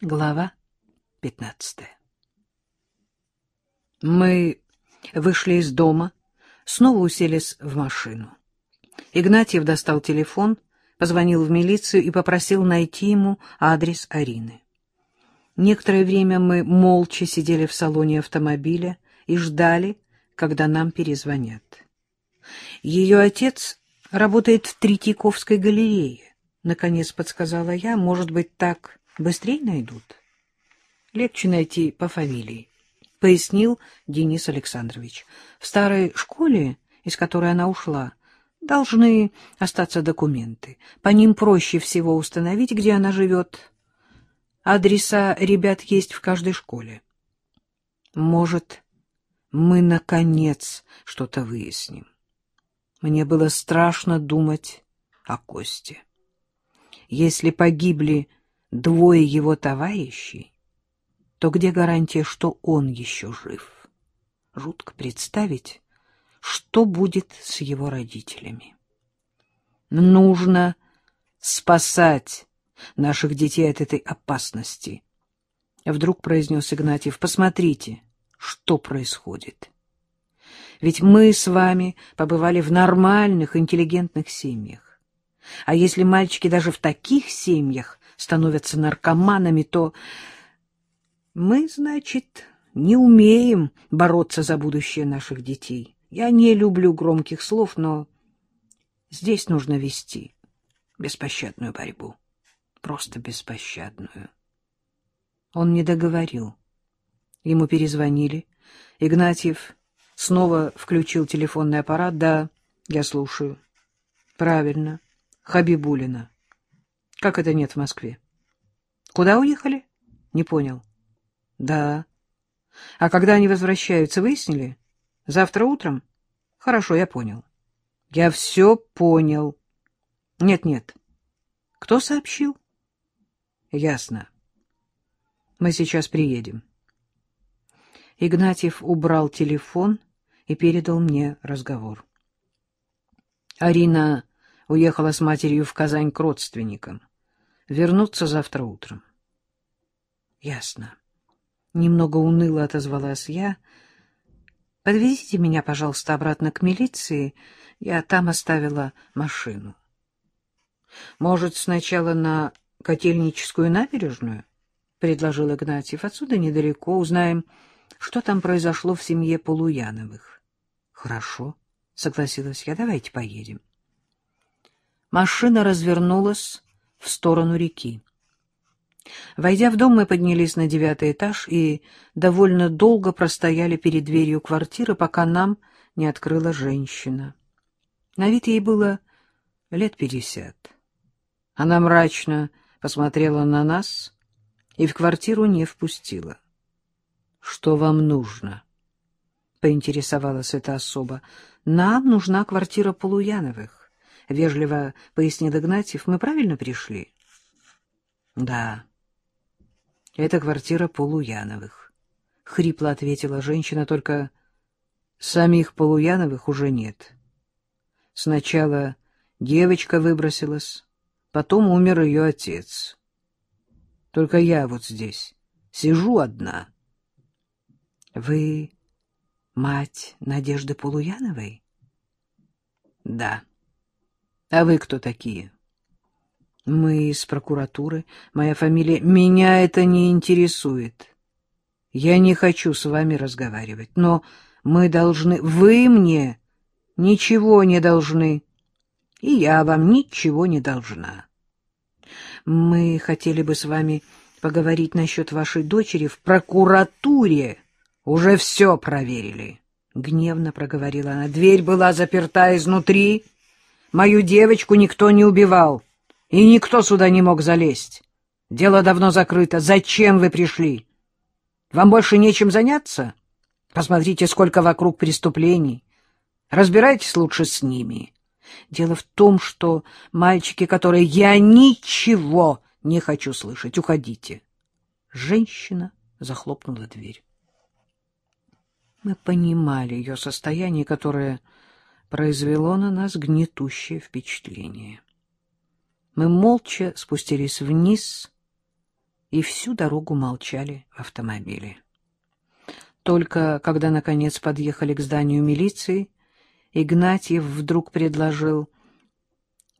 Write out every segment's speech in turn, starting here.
Глава пятнадцатая Мы вышли из дома, снова уселись в машину. Игнатьев достал телефон, позвонил в милицию и попросил найти ему адрес Арины. Некоторое время мы молча сидели в салоне автомобиля и ждали, когда нам перезвонят. Ее отец работает в Третьяковской галерее, — наконец подсказала я. Может быть, так Быстрее найдут. Легче найти по фамилии, — пояснил Денис Александрович. В старой школе, из которой она ушла, должны остаться документы. По ним проще всего установить, где она живет. Адреса ребят есть в каждой школе. Может, мы, наконец, что-то выясним. Мне было страшно думать о Косте. Если погибли двое его товарищей, то где гарантия, что он еще жив? Жутко представить, что будет с его родителями. Нужно спасать наших детей от этой опасности. Вдруг произнес Игнатьев, посмотрите, что происходит. Ведь мы с вами побывали в нормальных, интеллигентных семьях. А если мальчики даже в таких семьях становятся наркоманами, то мы, значит, не умеем бороться за будущее наших детей. Я не люблю громких слов, но здесь нужно вести беспощадную борьбу. Просто беспощадную. Он не договорил. Ему перезвонили. Игнатьев снова включил телефонный аппарат. Да, я слушаю. Правильно. Хабибулина. Как это нет в Москве? Куда уехали? Не понял. Да. А когда они возвращаются, выяснили? Завтра утром? Хорошо, я понял. Я все понял. Нет-нет. Кто сообщил? Ясно. Мы сейчас приедем. Игнатьев убрал телефон и передал мне разговор. Арина уехала с матерью в Казань к родственникам. Вернуться завтра утром. — Ясно. Немного уныло отозвалась я. — Подвезите меня, пожалуйста, обратно к милиции. Я там оставила машину. — Может, сначала на Котельническую набережную? — предложил Игнатьев. — Отсюда недалеко. Узнаем, что там произошло в семье Полуяновых. — Хорошо, — согласилась я. — Давайте поедем. Машина развернулась в сторону реки. Войдя в дом, мы поднялись на девятый этаж и довольно долго простояли перед дверью квартиры, пока нам не открыла женщина. На вид ей было лет пятьдесят. Она мрачно посмотрела на нас и в квартиру не впустила. — Что вам нужно? — поинтересовалась эта особа. — Нам нужна квартира Полуяновых. — вежливо пояснил Игнатьев. — Мы правильно пришли? — Да. — Это квартира Полуяновых. — хрипло ответила женщина, только самих Полуяновых уже нет. Сначала девочка выбросилась, потом умер ее отец. Только я вот здесь сижу одна. — Вы мать Надежды Полуяновой? — Да. — а вы кто такие? Мы из прокуратуры. Моя фамилия... Меня это не интересует. Я не хочу с вами разговаривать, но мы должны... Вы мне ничего не должны, и я вам ничего не должна. Мы хотели бы с вами поговорить насчет вашей дочери в прокуратуре. Уже все проверили. Гневно проговорила она. Дверь была заперта изнутри. Мою девочку никто не убивал, и никто сюда не мог залезть. Дело давно закрыто. Зачем вы пришли? Вам больше нечем заняться? Посмотрите, сколько вокруг преступлений. Разбирайтесь лучше с ними. Дело в том, что мальчики, которые я ничего не хочу слышать, уходите. Женщина захлопнула дверь. Мы понимали ее состояние, которое произвело на нас гнетущее впечатление. Мы молча спустились вниз. и всю дорогу молчали автомобили. Только когда, наконец, подъехали к зданию милиции, Игнатьев вдруг предложил,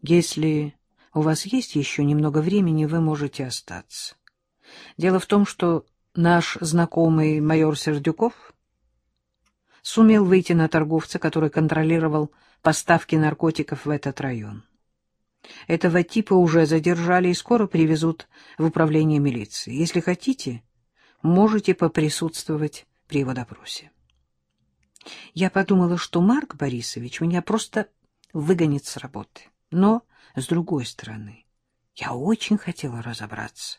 «Если у вас есть еще немного времени, вы можете остаться. Дело в том, что наш знакомый майор Сердюков сумел выйти на торговца, который контролировал поставки наркотиков в этот район. Этого типа уже задержали и скоро привезут в управление милиции. Если хотите, можете поприсутствовать при его допросе. Я подумала, что Марк Борисович меня просто выгонит с работы. Но, с другой стороны, я очень хотела разобраться.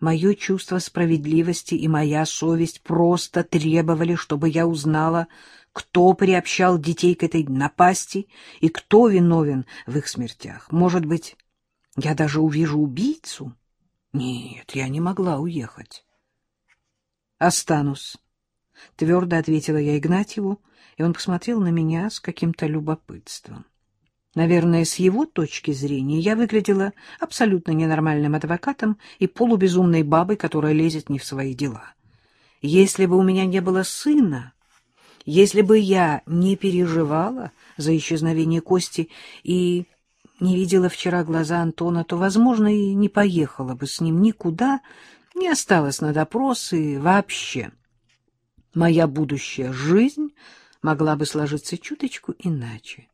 Мое чувство справедливости и моя совесть просто требовали, чтобы я узнала, кто приобщал детей к этой напасти и кто виновен в их смертях. Может быть, я даже увижу убийцу? Нет, я не могла уехать. Останусь, — твердо ответила я Игнатьеву, и он посмотрел на меня с каким-то любопытством. Наверное, с его точки зрения я выглядела абсолютно ненормальным адвокатом и полубезумной бабой, которая лезет не в свои дела. Если бы у меня не было сына, если бы я не переживала за исчезновение Кости и не видела вчера глаза Антона, то, возможно, и не поехала бы с ним никуда, не осталась на допросы вообще. Моя будущая жизнь могла бы сложиться чуточку иначе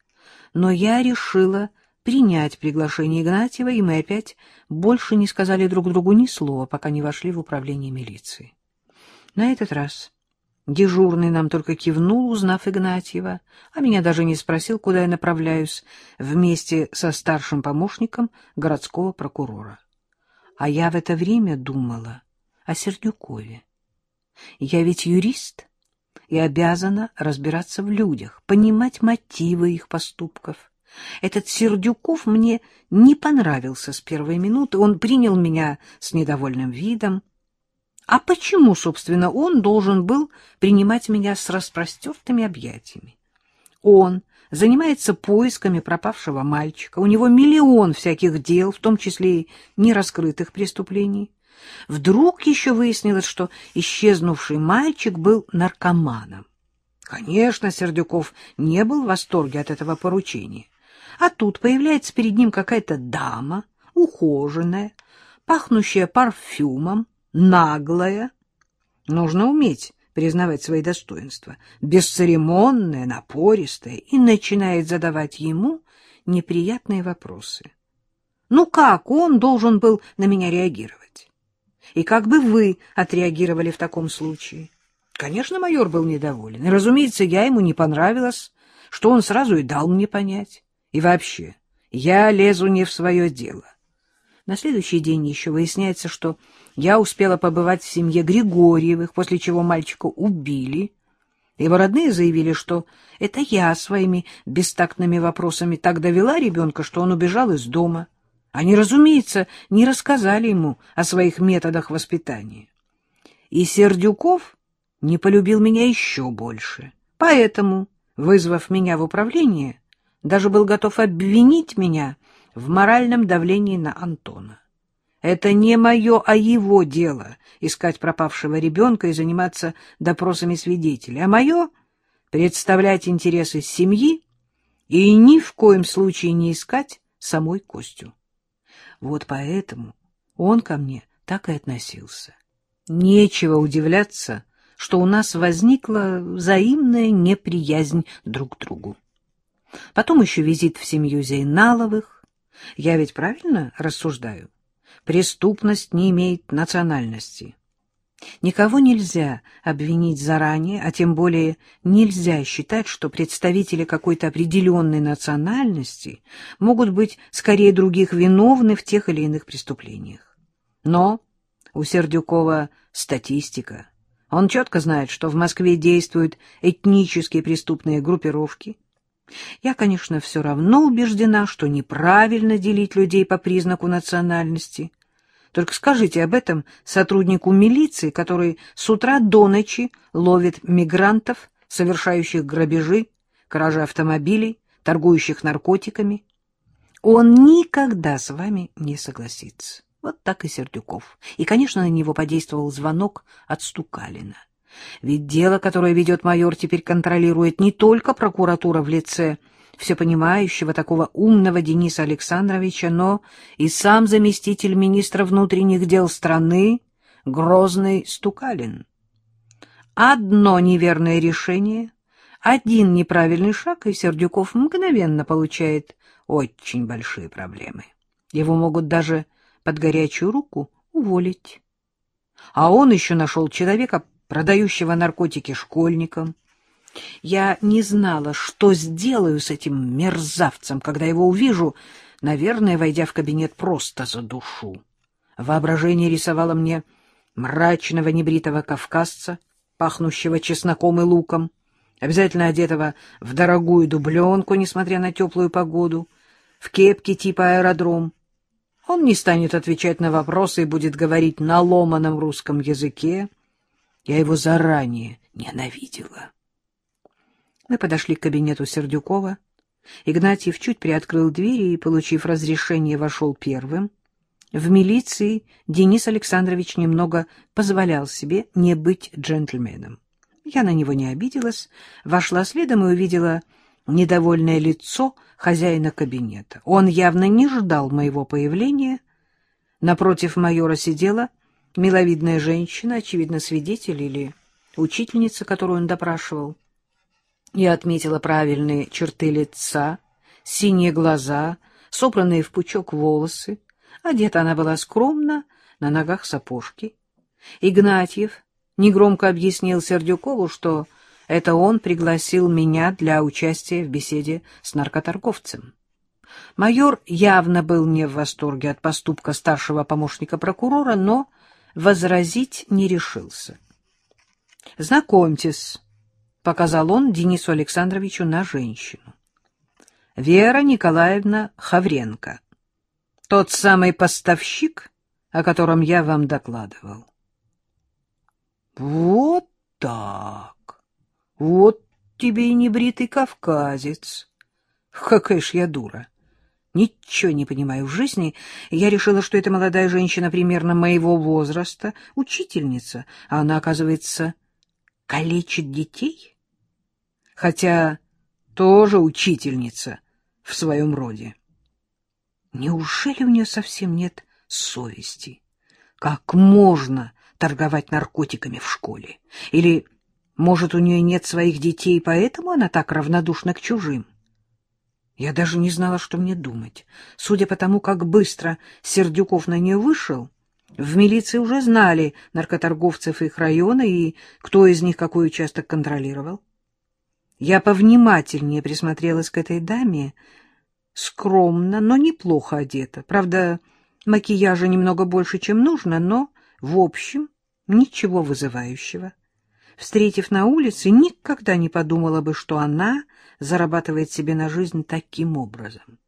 но я решила принять приглашение Игнатьева, и мы опять больше не сказали друг другу ни слова, пока не вошли в управление милиции. На этот раз дежурный нам только кивнул, узнав Игнатьева, а меня даже не спросил, куда я направляюсь, вместе со старшим помощником городского прокурора. А я в это время думала о Сердюкове. Я ведь юрист и обязана разбираться в людях, понимать мотивы их поступков. Этот Сердюков мне не понравился с первой минуты, он принял меня с недовольным видом. А почему, собственно, он должен был принимать меня с распростертыми объятиями? Он занимается поисками пропавшего мальчика, у него миллион всяких дел, в том числе и нераскрытых преступлений. Вдруг еще выяснилось, что исчезнувший мальчик был наркоманом. Конечно, Сердюков не был в восторге от этого поручения. А тут появляется перед ним какая-то дама, ухоженная, пахнущая парфюмом, наглая. Нужно уметь признавать свои достоинства, бесцеремонная, напористая, и начинает задавать ему неприятные вопросы. Ну как он должен был на меня реагировать? И как бы вы отреагировали в таком случае? Конечно, майор был недоволен. И, разумеется, я ему не понравилась, что он сразу и дал мне понять. И вообще, я лезу не в свое дело. На следующий день еще выясняется, что я успела побывать в семье Григорьевых, после чего мальчика убили. Его родные заявили, что это я своими бестактными вопросами так довела ребенка, что он убежал из дома. Они, разумеется, не рассказали ему о своих методах воспитания. И Сердюков не полюбил меня еще больше. Поэтому, вызвав меня в управление, даже был готов обвинить меня в моральном давлении на Антона. Это не мое, а его дело — искать пропавшего ребенка и заниматься допросами свидетелей, а мое — представлять интересы семьи и ни в коем случае не искать самой Костю. Вот поэтому он ко мне так и относился. Нечего удивляться, что у нас возникла взаимная неприязнь друг к другу. Потом еще визит в семью Зейналовых. Я ведь правильно рассуждаю? Преступность не имеет национальности. Никого нельзя обвинить заранее, а тем более нельзя считать, что представители какой-то определенной национальности могут быть скорее других виновны в тех или иных преступлениях. Но у Сердюкова статистика. Он четко знает, что в Москве действуют этнические преступные группировки. Я, конечно, все равно убеждена, что неправильно делить людей по признаку национальности – только скажите об этом сотруднику милиции, который с утра до ночи ловит мигрантов, совершающих грабежи, кражи автомобилей, торгующих наркотиками. Он никогда с вами не согласится. Вот так и Сердюков. И, конечно, на него подействовал звонок от Стукалина. Ведь дело, которое ведет майор, теперь контролирует не только прокуратура в лице всепонимающего такого умного Дениса Александровича, но и сам заместитель министра внутренних дел страны Грозный Стукалин. Одно неверное решение, один неправильный шаг, и Сердюков мгновенно получает очень большие проблемы. Его могут даже под горячую руку уволить. А он еще нашел человека, продающего наркотики школьникам. Я не знала, что сделаю с этим мерзавцем, когда его увижу, наверное, войдя в кабинет просто за душу. Воображение рисовало мне мрачного небритого кавказца, пахнущего чесноком и луком, обязательно одетого в дорогую дубленку, несмотря на теплую погоду, в кепке типа аэродром. Он не станет отвечать на вопросы и будет говорить на ломаном русском языке. Я его заранее ненавидела. Мы подошли к кабинету Сердюкова. Игнатьев чуть приоткрыл двери и, получив разрешение, вошел первым. В милиции Денис Александрович немного позволял себе не быть джентльменом. Я на него не обиделась, вошла следом и увидела недовольное лицо хозяина кабинета. Он явно не ждал моего появления. Напротив майора сидела миловидная женщина, очевидно, свидетель или учительница, которую он допрашивал. Я отметила правильные черты лица, синие глаза, собранные в пучок волосы. Одета она была скромно, на ногах сапожки. Игнатьев негромко объяснил Сердюкову, что это он пригласил меня для участия в беседе с наркоторговцем. Майор явно был не в восторге от поступка старшего помощника прокурора, но возразить не решился. — Знакомьтесь, — показал он Денису Александровичу на женщину. — Вера Николаевна Хавренко, тот самый поставщик, о котором я вам докладывал. — Вот так! Вот тебе и небритый кавказец. Какая ж я дура! Ничего не понимаю в жизни. Я решила, что эта молодая женщина примерно моего возраста, учительница, а она, оказывается, калечит детей. Хотя тоже учительница в своем роде. Неужели у нее совсем нет совести? Как можно торговать наркотиками в школе? Или, может, у нее нет своих детей, поэтому она так равнодушна к чужим? Я даже не знала, что мне думать. Судя по тому, как быстро Сердюков на нее вышел, в милиции уже знали наркоторговцев их района и кто из них какой участок контролировал. Я повнимательнее присмотрелась к этой даме, скромно, но неплохо одета. Правда, макияжа немного больше, чем нужно, но, в общем, ничего вызывающего. Встретив на улице, никогда не подумала бы, что она зарабатывает себе на жизнь таким образом.